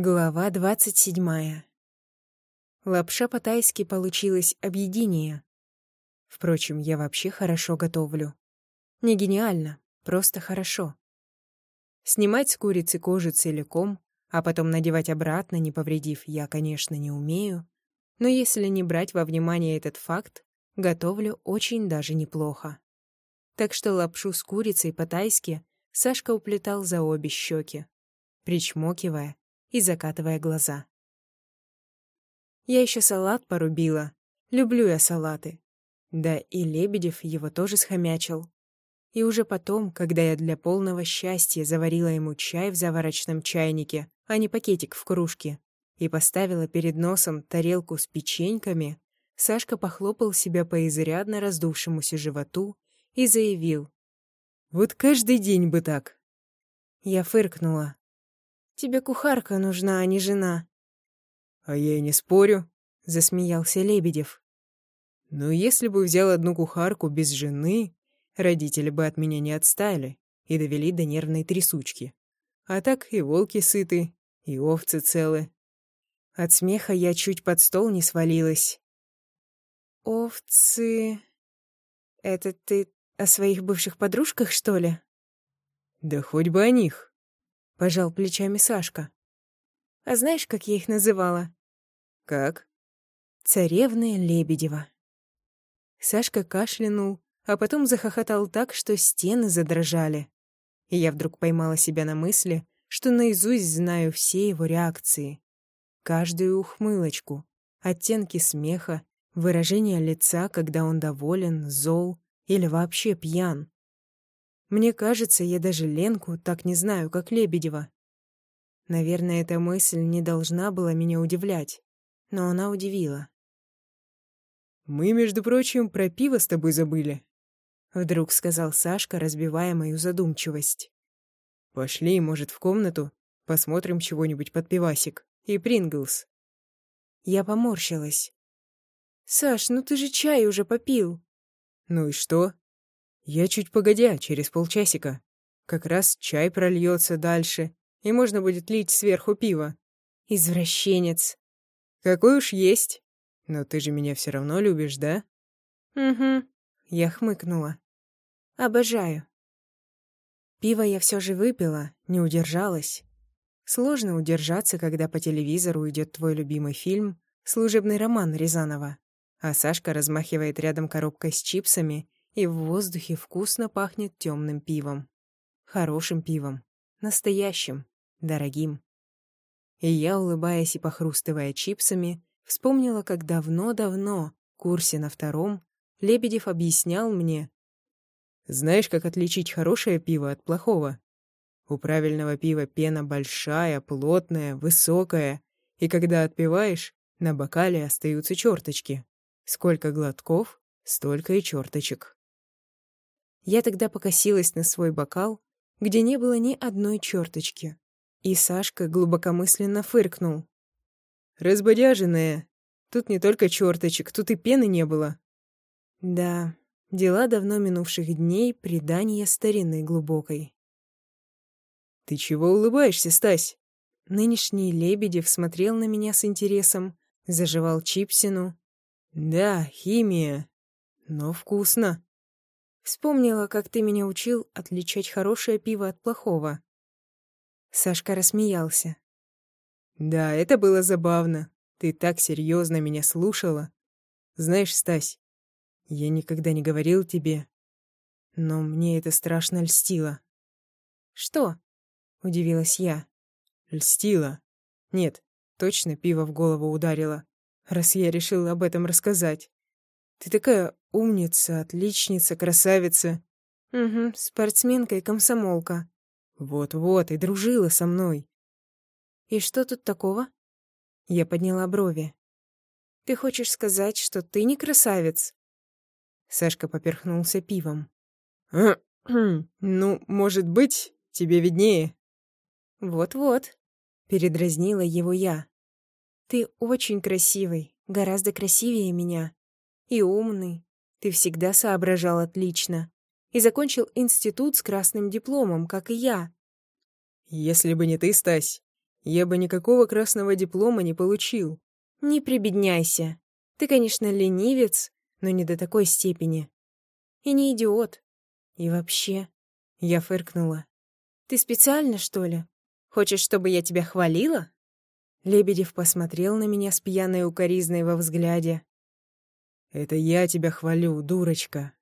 Глава двадцать седьмая. Лапша по-тайски получилась объединение. Впрочем, я вообще хорошо готовлю. Не гениально, просто хорошо. Снимать с курицы кожу целиком, а потом надевать обратно, не повредив, я, конечно, не умею. Но если не брать во внимание этот факт, готовлю очень даже неплохо. Так что лапшу с курицей по-тайски Сашка уплетал за обе щеки, причмокивая и закатывая глаза. Я еще салат порубила. Люблю я салаты. Да и Лебедев его тоже схомячил. И уже потом, когда я для полного счастья заварила ему чай в заварочном чайнике, а не пакетик в кружке, и поставила перед носом тарелку с печеньками, Сашка похлопал себя по изрядно раздувшемуся животу и заявил. «Вот каждый день бы так». Я фыркнула. Тебе кухарка нужна, а не жена». «А я и не спорю», — засмеялся Лебедев. «Но если бы взял одну кухарку без жены, родители бы от меня не отстали и довели до нервной трясучки. А так и волки сыты, и овцы целы». От смеха я чуть под стол не свалилась. «Овцы... Это ты о своих бывших подружках, что ли?» «Да хоть бы о них», — пожал плечами Сашка. «А знаешь, как я их называла?» «Как?» «Царевны Лебедева». Сашка кашлянул, а потом захохотал так, что стены задрожали. И я вдруг поймала себя на мысли, что наизусть знаю все его реакции. Каждую ухмылочку, оттенки смеха, выражение лица, когда он доволен, зол или вообще пьян. Мне кажется, я даже Ленку так не знаю, как Лебедева. Наверное, эта мысль не должна была меня удивлять, но она удивила. «Мы, между прочим, про пиво с тобой забыли», — вдруг сказал Сашка, разбивая мою задумчивость. «Пошли, может, в комнату, посмотрим чего-нибудь под пивасик и Принглс». Я поморщилась. «Саш, ну ты же чай уже попил». «Ну и что?» Я чуть погодя, через полчасика. Как раз чай прольется дальше, и можно будет лить сверху пиво. Извращенец. Какой уж есть. Но ты же меня все равно любишь, да? Угу. Я хмыкнула. Обожаю. Пиво я все же выпила, не удержалась. Сложно удержаться, когда по телевизору идет твой любимый фильм «Служебный роман» Рязанова, а Сашка размахивает рядом коробкой с чипсами и в воздухе вкусно пахнет темным пивом. Хорошим пивом. Настоящим. Дорогим. И я, улыбаясь и похрустывая чипсами, вспомнила, как давно-давно, курсе на втором, Лебедев объяснял мне. «Знаешь, как отличить хорошее пиво от плохого? У правильного пива пена большая, плотная, высокая, и когда отпиваешь, на бокале остаются черточки. Сколько глотков, столько и черточек. Я тогда покосилась на свой бокал, где не было ни одной черточки. И Сашка глубокомысленно фыркнул. «Разбодяженная. Тут не только черточек, тут и пены не было». Да, дела давно минувших дней, предания старины глубокой. «Ты чего улыбаешься, Стась?» Нынешний Лебедев смотрел на меня с интересом, заживал чипсину. «Да, химия. Но вкусно». Вспомнила, как ты меня учил отличать хорошее пиво от плохого. Сашка рассмеялся. Да, это было забавно. Ты так серьезно меня слушала. Знаешь, Стась, я никогда не говорил тебе, но мне это страшно льстило. Что? Удивилась я. Льстило. Нет, точно пиво в голову ударило, раз я решила об этом рассказать. Ты такая умница, отличница, красавица. Угу, спортсменка и комсомолка. Вот-вот, и дружила со мной. И что тут такого? Я подняла брови. Ты хочешь сказать, что ты не красавец? Сашка поперхнулся пивом. «Ну, может быть, тебе виднее». «Вот-вот», — передразнила его я. «Ты очень красивый, гораздо красивее меня и умный. Ты всегда соображал отлично. И закончил институт с красным дипломом, как и я. Если бы не ты, Стась, я бы никакого красного диплома не получил. Не прибедняйся. Ты, конечно, ленивец, но не до такой степени. И не идиот. И вообще, я фыркнула. Ты специально, что ли? Хочешь, чтобы я тебя хвалила? Лебедев посмотрел на меня с пьяной укоризной во взгляде. «Это я тебя хвалю, дурочка.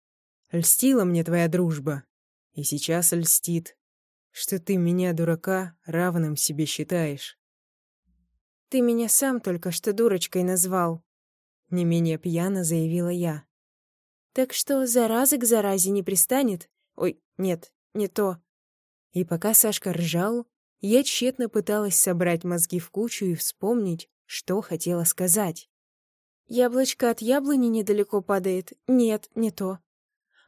Льстила мне твоя дружба. И сейчас льстит, что ты меня, дурака, равным себе считаешь». «Ты меня сам только что дурочкой назвал», — не менее пьяно заявила я. «Так что зараза к заразе не пристанет? Ой, нет, не то». И пока Сашка ржал, я тщетно пыталась собрать мозги в кучу и вспомнить, что хотела сказать. «Яблочко от яблони недалеко падает. Нет, не то.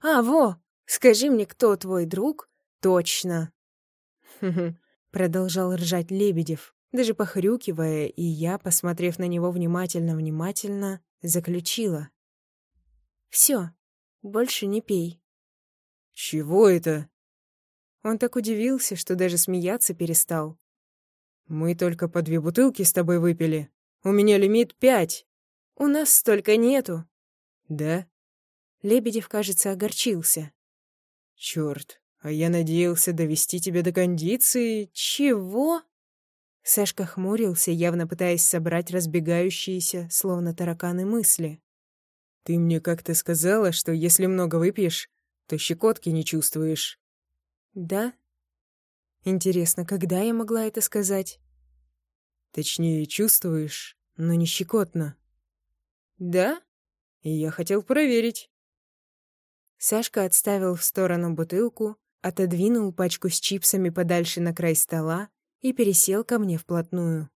А, во! Скажи мне, кто твой друг? Точно!» продолжал ржать Лебедев, даже похрюкивая, и я, посмотрев на него внимательно-внимательно, заключила. «Все, больше не пей». «Чего это?» Он так удивился, что даже смеяться перестал. «Мы только по две бутылки с тобой выпили. У меня лимит пять». «У нас столько нету». «Да?» Лебедев, кажется, огорчился. «Чёрт, а я надеялся довести тебя до кондиции». «Чего?» Сашка хмурился, явно пытаясь собрать разбегающиеся, словно тараканы, мысли. «Ты мне как-то сказала, что если много выпьешь, то щекотки не чувствуешь». Да? Интересно, когда я могла это сказать? Точнее, чувствуешь, но не щекотно. Да? Я хотел проверить. Сашка отставил в сторону бутылку, отодвинул пачку с чипсами подальше на край стола и пересел ко мне вплотную.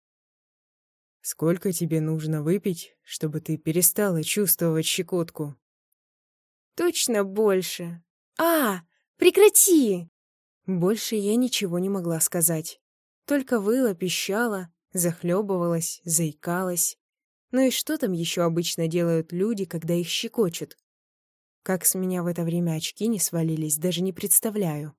«Сколько тебе нужно выпить, чтобы ты перестала чувствовать щекотку?» «Точно больше. А, прекрати!» Больше я ничего не могла сказать. Только выла, пищала, захлебывалась, заикалась. Ну и что там еще обычно делают люди, когда их щекочут? Как с меня в это время очки не свалились, даже не представляю.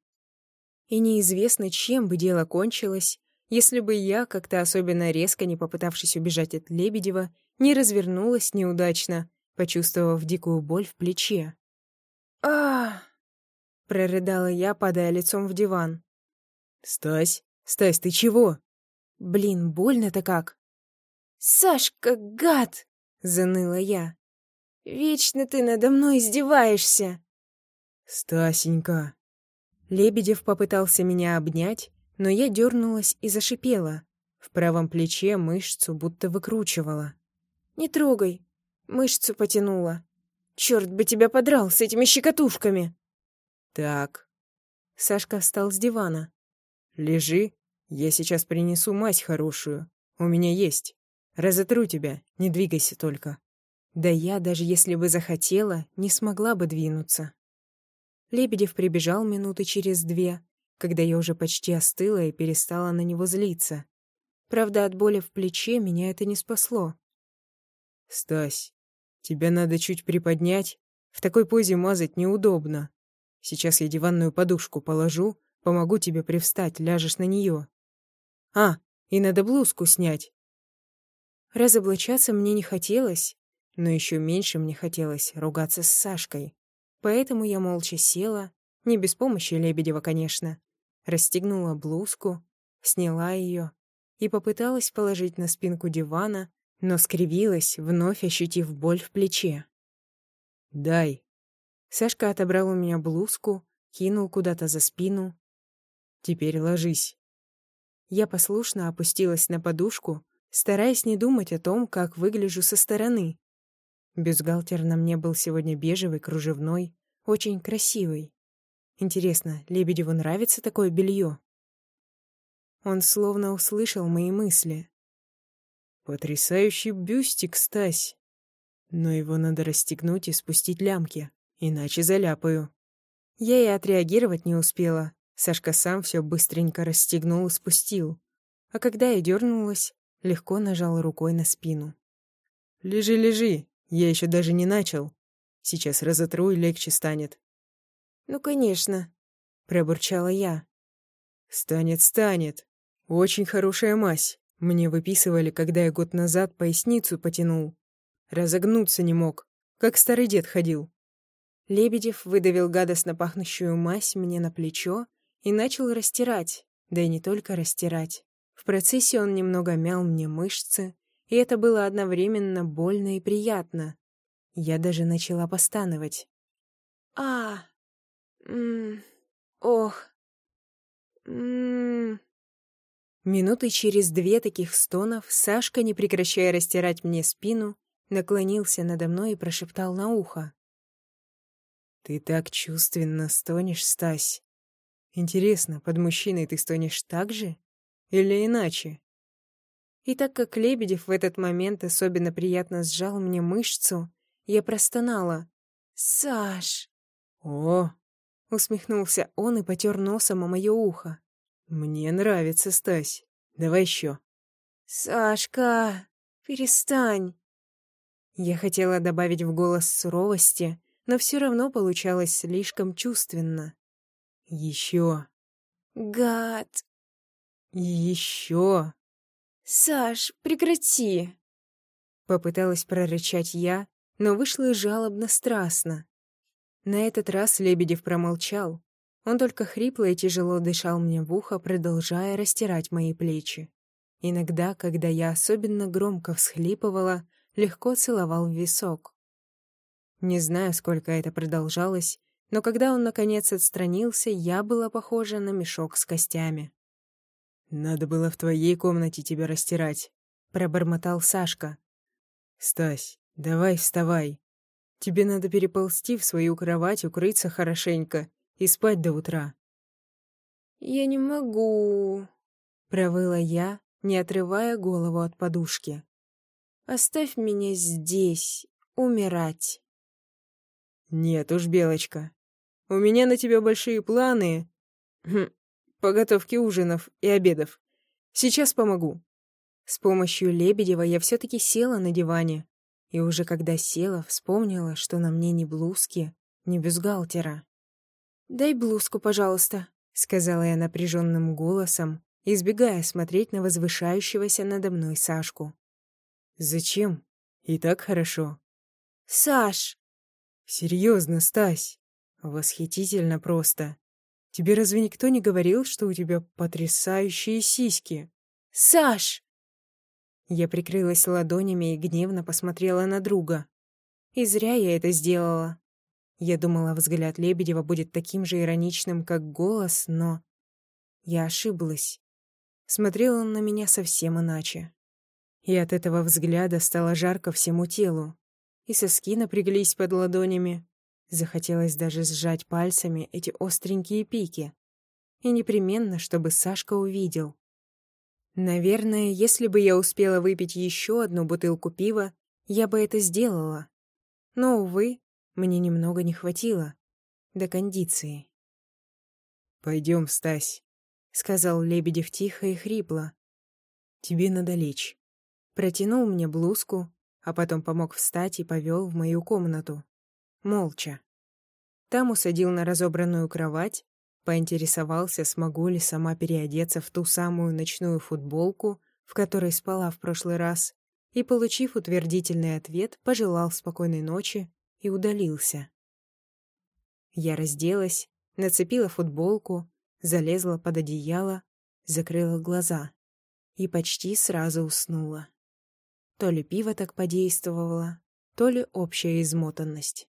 И неизвестно, чем бы дело кончилось, если бы я, как-то особенно резко не попытавшись убежать от Лебедева, не развернулась неудачно, почувствовав дикую боль в плече. а прорыдала я, падая лицом в диван. «Стась, Стась, ты чего?» «Блин, больно-то как!» «Сашка, гад!» — заныла я. «Вечно ты надо мной издеваешься!» «Стасенька!» Лебедев попытался меня обнять, но я дернулась и зашипела. В правом плече мышцу будто выкручивала. «Не трогай!» — мышцу потянула. «Черт бы тебя подрал с этими щекотушками!» «Так». Сашка встал с дивана. «Лежи, я сейчас принесу мазь хорошую. У меня есть. Разотру тебя, не двигайся только». Да я, даже если бы захотела, не смогла бы двинуться. Лебедев прибежал минуты через две, когда я уже почти остыла и перестала на него злиться. Правда, от боли в плече меня это не спасло. «Стась, тебя надо чуть приподнять. В такой позе мазать неудобно. Сейчас я диванную подушку положу, помогу тебе привстать, ляжешь на нее. А, и надо блузку снять. Разоблачаться мне не хотелось, но еще меньше мне хотелось ругаться с Сашкой. Поэтому я молча села, не без помощи Лебедева, конечно, расстегнула блузку, сняла ее и попыталась положить на спинку дивана, но скривилась, вновь ощутив боль в плече. «Дай», Сашка отобрал у меня блузку, кинул куда-то за спину. «Теперь ложись». Я послушно опустилась на подушку, стараясь не думать о том, как выгляжу со стороны. Бюстгальтер на мне был сегодня бежевый, кружевной, очень красивый. Интересно, Лебедеву нравится такое белье? Он словно услышал мои мысли. «Потрясающий бюстик, Стась! Но его надо расстегнуть и спустить лямки. Иначе заляпаю. Я и отреагировать не успела. Сашка сам все быстренько расстегнул и спустил. А когда я дернулась, легко нажал рукой на спину. «Лежи, лежи, я еще даже не начал. Сейчас разотру и легче станет». «Ну, конечно», — пробурчала я. «Станет, станет. Очень хорошая мазь. Мне выписывали, когда я год назад поясницу потянул. Разогнуться не мог, как старый дед ходил. Лебедев выдавил гадостно пахнущую мазь мне на плечо и начал растирать, да и не только растирать. В процессе он немного мял мне мышцы, и это было одновременно больно и приятно. Я даже начала постановать. «А, м ох, м Минуты через две таких стонов Сашка, не прекращая растирать мне спину, наклонился надо мной и прошептал на ухо. «Ты так чувственно стонешь, Стась. Интересно, под мужчиной ты стонешь так же? Или иначе?» И так как Лебедев в этот момент особенно приятно сжал мне мышцу, я простонала. «Саш!» «О!» — усмехнулся он и потер носом о мое ухо. «Мне нравится, Стась. Давай еще». «Сашка, перестань». Я хотела добавить в голос суровости, но все равно получалось слишком чувственно. «Еще». «Гад». «Еще». «Саш, прекрати!» Попыталась прорычать я, но вышло жалобно-страстно. На этот раз Лебедев промолчал, он только хрипло и тяжело дышал мне в ухо, продолжая растирать мои плечи. Иногда, когда я особенно громко всхлипывала, легко целовал в висок. Не знаю, сколько это продолжалось, но когда он, наконец, отстранился, я была похожа на мешок с костями. «Надо было в твоей комнате тебя растирать», — пробормотал Сашка. «Стась, давай вставай. Тебе надо переползти в свою кровать, укрыться хорошенько и спать до утра. «Я не могу», — провыла я, не отрывая голову от подушки. «Оставь меня здесь, умирать». «Нет уж, Белочка, у меня на тебя большие планы по готовке ужинов и обедов. Сейчас помогу». С помощью Лебедева я все-таки села на диване, и уже когда села, вспомнила, что на мне ни блузки, ни бюстгальтера. «Дай блузку, пожалуйста», — сказала я напряженным голосом, избегая смотреть на возвышающегося надо мной Сашку. «Зачем? И так хорошо». «Саш!» «Серьезно, Стась. Восхитительно просто. Тебе разве никто не говорил, что у тебя потрясающие сиськи?» «Саш!» Я прикрылась ладонями и гневно посмотрела на друга. И зря я это сделала. Я думала, взгляд Лебедева будет таким же ироничным, как голос, но... Я ошиблась. Смотрел он на меня совсем иначе. И от этого взгляда стало жарко всему телу. И соски напряглись под ладонями. Захотелось даже сжать пальцами эти остренькие пики. И непременно, чтобы Сашка увидел. Наверное, если бы я успела выпить еще одну бутылку пива, я бы это сделала. Но, увы, мне немного не хватило. До кондиции. «Пойдем, Стась», — сказал Лебедев тихо и хрипло. «Тебе надо лечь». Протянул мне блузку, а потом помог встать и повел в мою комнату. Молча. Там усадил на разобранную кровать, поинтересовался, смогу ли сама переодеться в ту самую ночную футболку, в которой спала в прошлый раз, и, получив утвердительный ответ, пожелал спокойной ночи и удалился. Я разделась, нацепила футболку, залезла под одеяло, закрыла глаза и почти сразу уснула. То ли пиво так подействовало, то ли общая измотанность.